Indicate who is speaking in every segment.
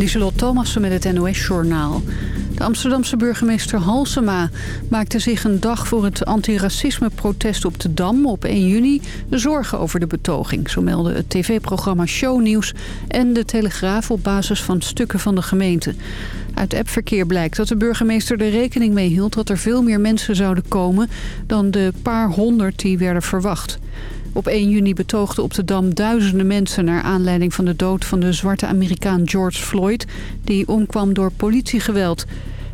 Speaker 1: Lieselot Thomassen met het NOS-journaal. De Amsterdamse burgemeester Halsema maakte zich een dag voor het antiracisme-protest op de Dam op 1 juni zorgen over de betoging. Zo melden het tv-programma Shownieuws en de Telegraaf op basis van stukken van de gemeente. Uit appverkeer blijkt dat de burgemeester er rekening mee hield dat er veel meer mensen zouden komen dan de paar honderd die werden verwacht. Op 1 juni betoogden op de Dam duizenden mensen... naar aanleiding van de dood van de zwarte Amerikaan George Floyd... die omkwam door politiegeweld.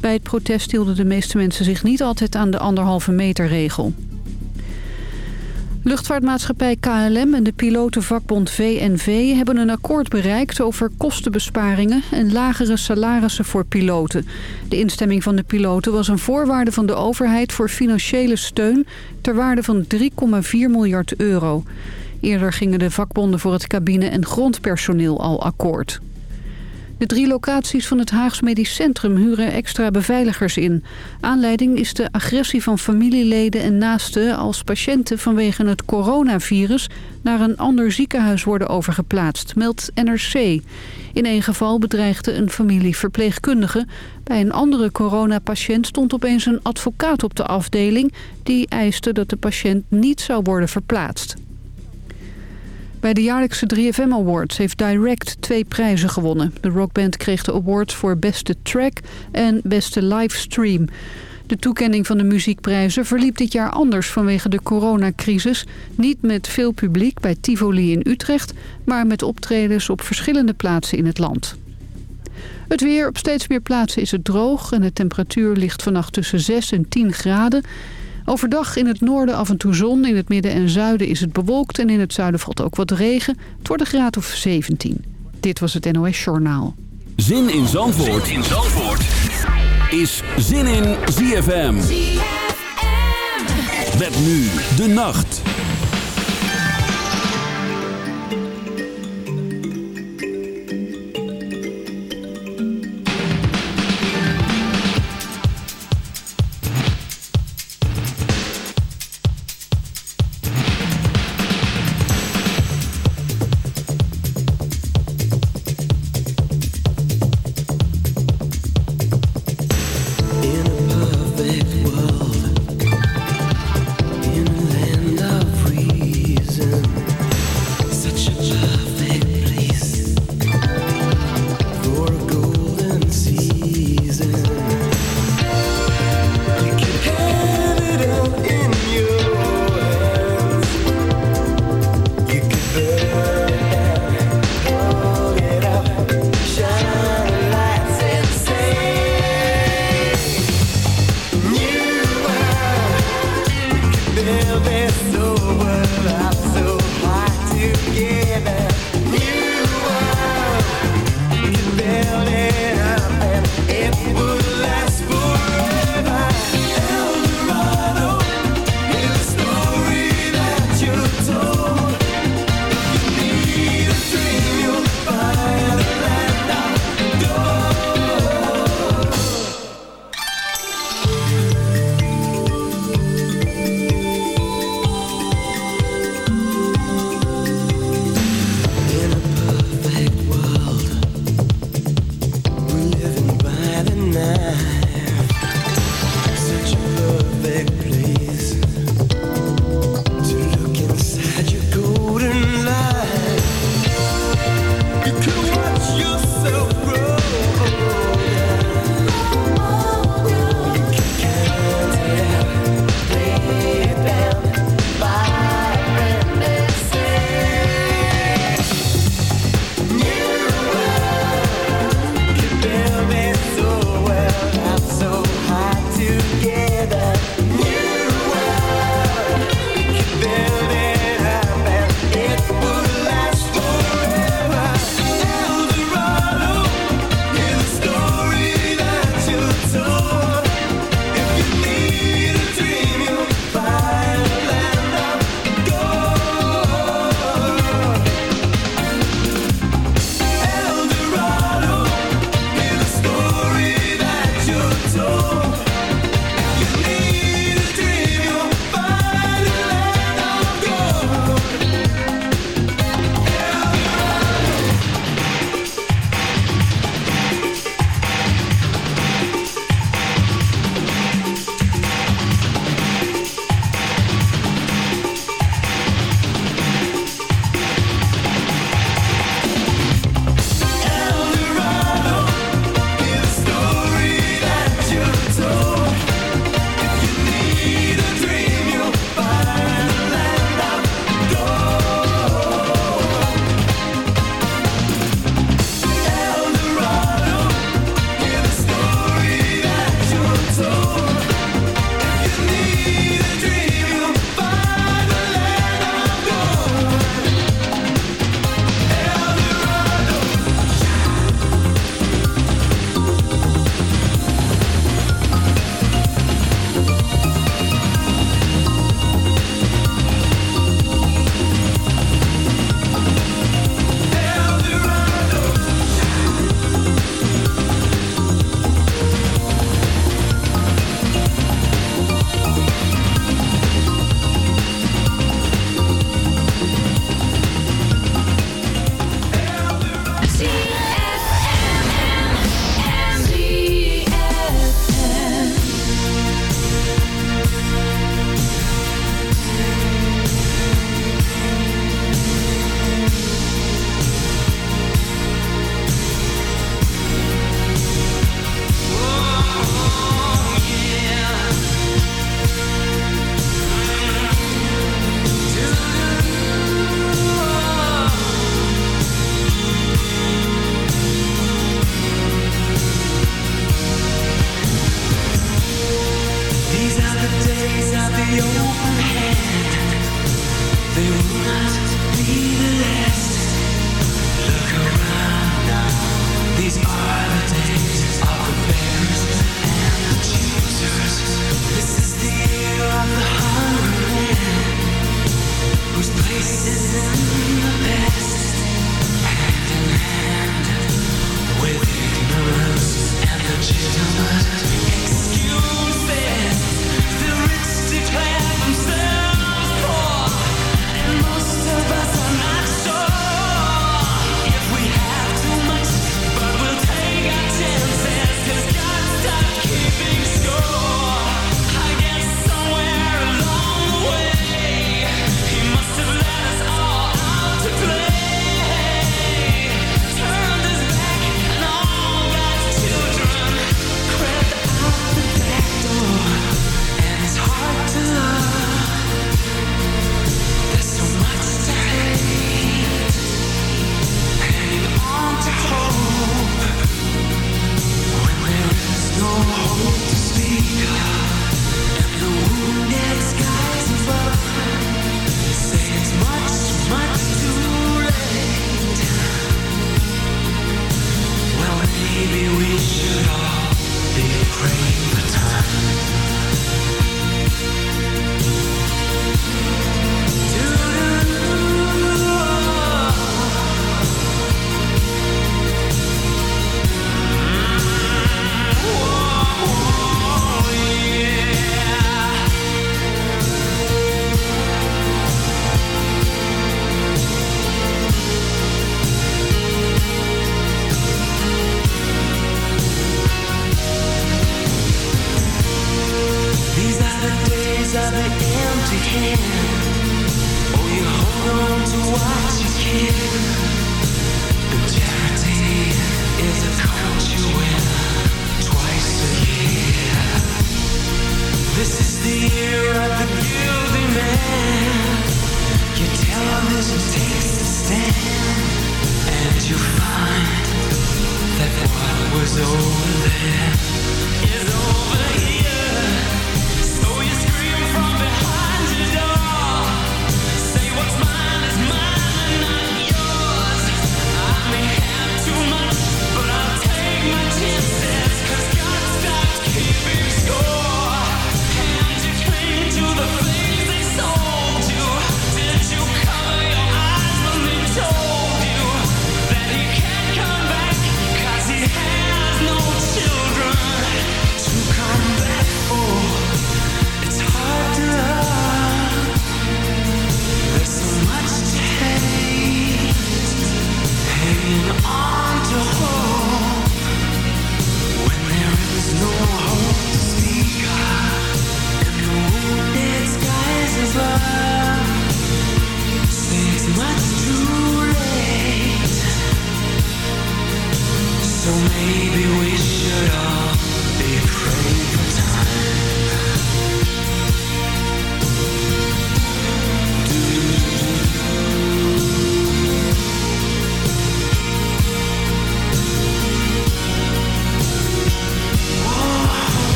Speaker 1: Bij het protest hielden de meeste mensen zich niet altijd aan de anderhalve meter regel. Luchtvaartmaatschappij KLM en de pilotenvakbond VNV hebben een akkoord bereikt over kostenbesparingen en lagere salarissen voor piloten. De instemming van de piloten was een voorwaarde van de overheid voor financiële steun ter waarde van 3,4 miljard euro. Eerder gingen de vakbonden voor het cabine- en grondpersoneel al akkoord. De drie locaties van het Haags Medisch Centrum huren extra beveiligers in. Aanleiding is de agressie van familieleden en naasten als patiënten vanwege het coronavirus naar een ander ziekenhuis worden overgeplaatst, meldt NRC. In één geval bedreigde een familie verpleegkundige. Bij een andere coronapatiënt stond opeens een advocaat op de afdeling... die eiste dat de patiënt niet zou worden verplaatst. Bij de jaarlijkse 3FM Awards heeft Direct twee prijzen gewonnen. De rockband kreeg de awards voor beste track en beste livestream. De toekenning van de muziekprijzen verliep dit jaar anders vanwege de coronacrisis. Niet met veel publiek bij Tivoli in Utrecht, maar met optredens op verschillende plaatsen in het land. Het weer op steeds meer plaatsen is het droog en de temperatuur ligt vannacht tussen 6 en 10 graden. Overdag in het noorden af en toe zon. In het midden en zuiden is het bewolkt. En in het zuiden valt ook wat regen. Het wordt een graad of 17. Dit was het NOS Journaal.
Speaker 2: Zin in Zandvoort, zin in Zandvoort. is Zin in ZFM. ZFM. Met nu de nacht.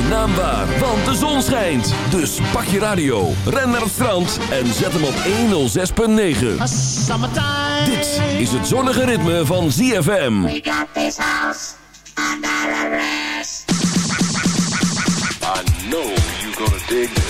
Speaker 3: Zijn naam waar, want de zon schijnt. Dus pak je radio, ren naar het strand en zet hem op 106.9. Dit is het zonnige ritme van ZFM. We got this house under arrest. I know you're gonna dig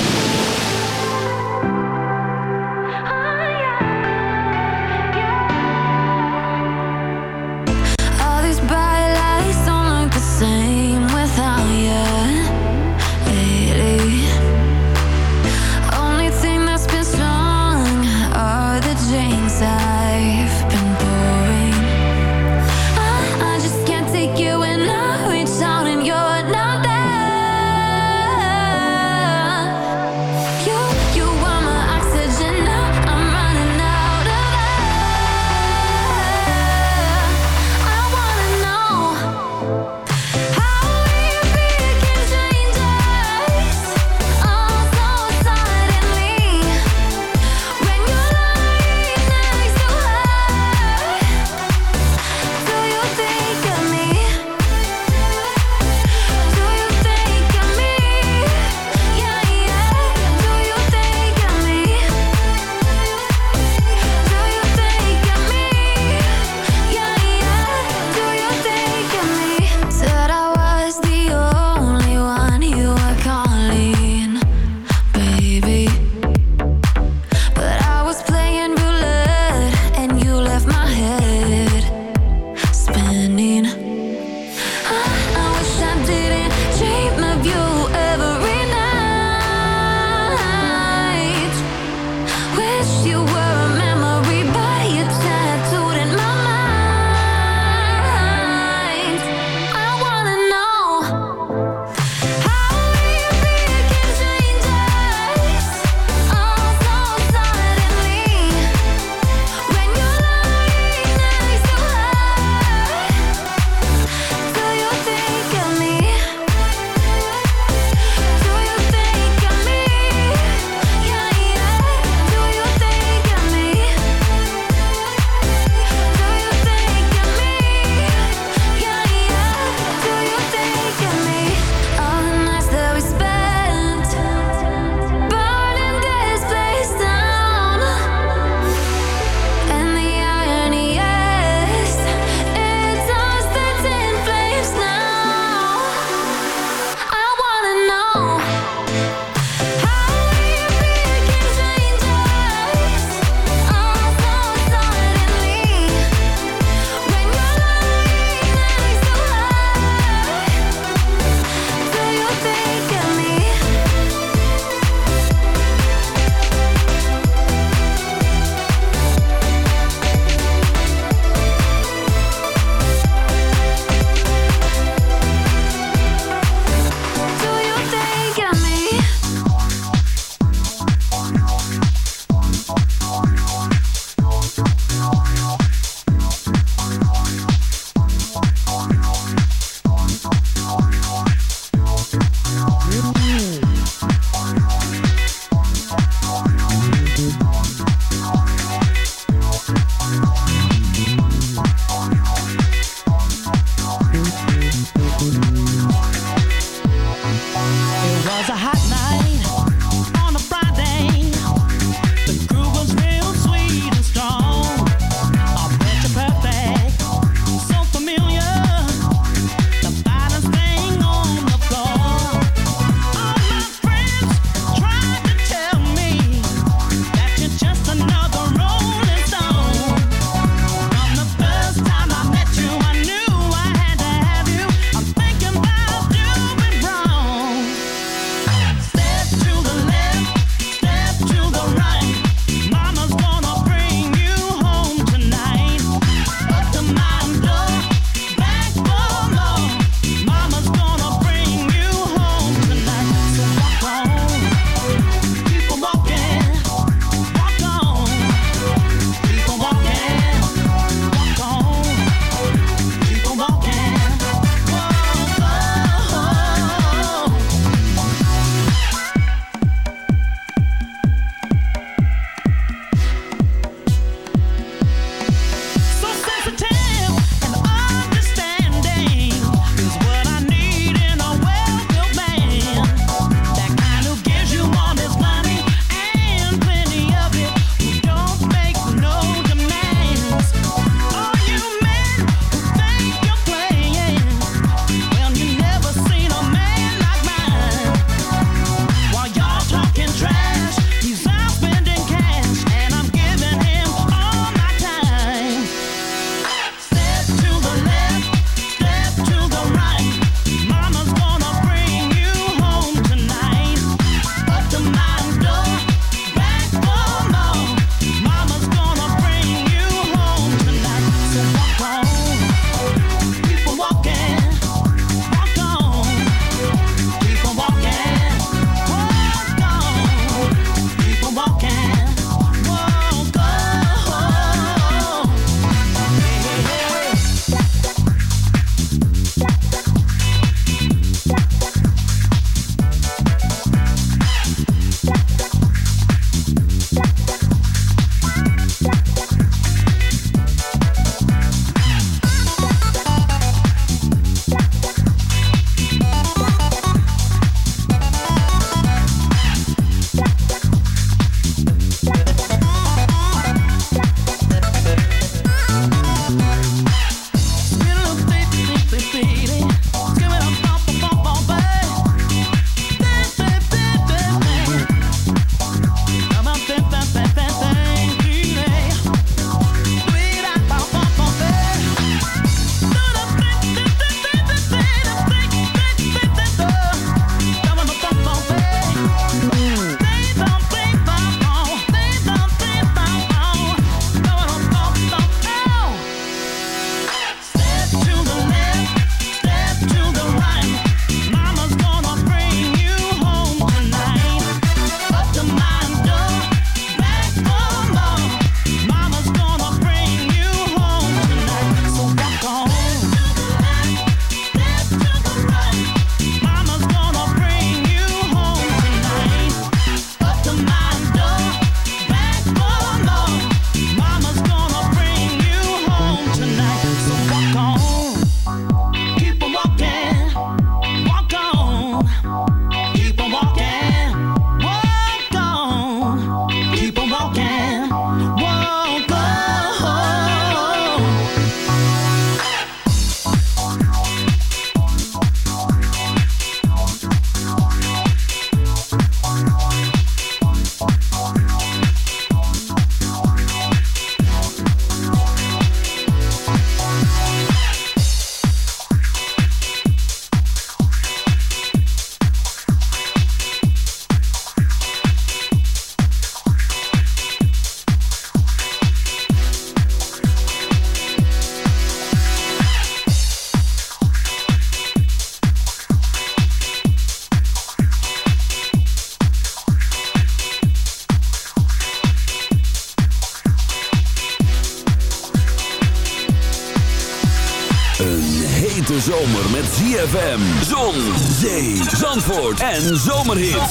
Speaker 4: En zomerhits.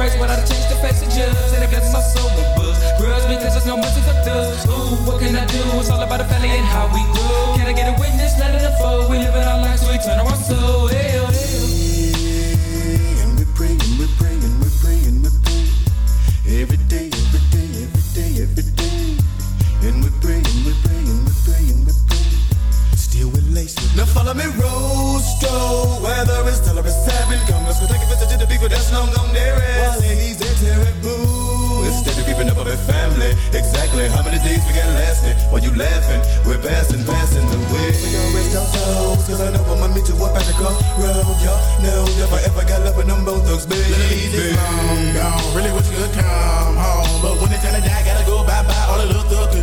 Speaker 5: race, I changed the passages. And
Speaker 6: it blesses my soul with books. Grudge because there's no mercy for dust. Ooh, what can I do? It's all about the family and how we grow. Can I get a witness? Let it unfold. We live in our lives, so we turn our
Speaker 2: ourselves. clear. How many days we got lasting? While you laughing, we're passing, passing the way. We gon' raise our souls, cause I know I'ma meet you up at the crossroad. Y'all know never ever got love with them both thugs, baby.
Speaker 7: Little long gone, really wish you could come home. But when it's time to die, gotta go bye-bye, all the little thugs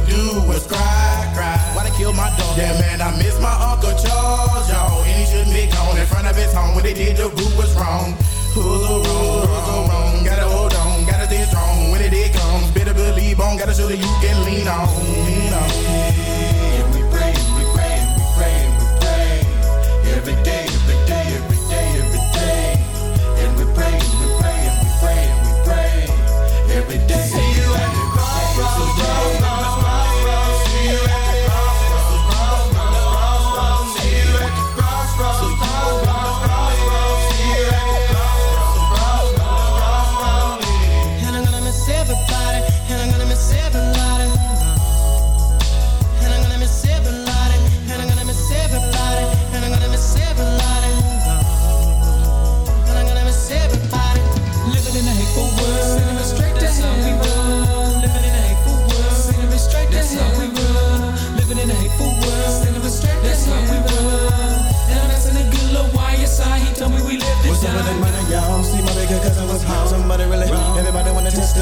Speaker 7: on.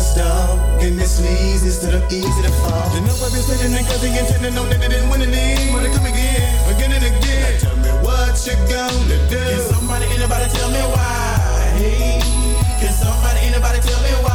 Speaker 6: stall. Goodness leads, it's to
Speaker 2: the easy to fall. The know I've been sitting and cause the intended, know that it didn't win any. Wanna come again, again and again. Now tell me what you're gonna do.
Speaker 7: Can somebody, anybody tell me why? Hey, can somebody, anybody tell me why?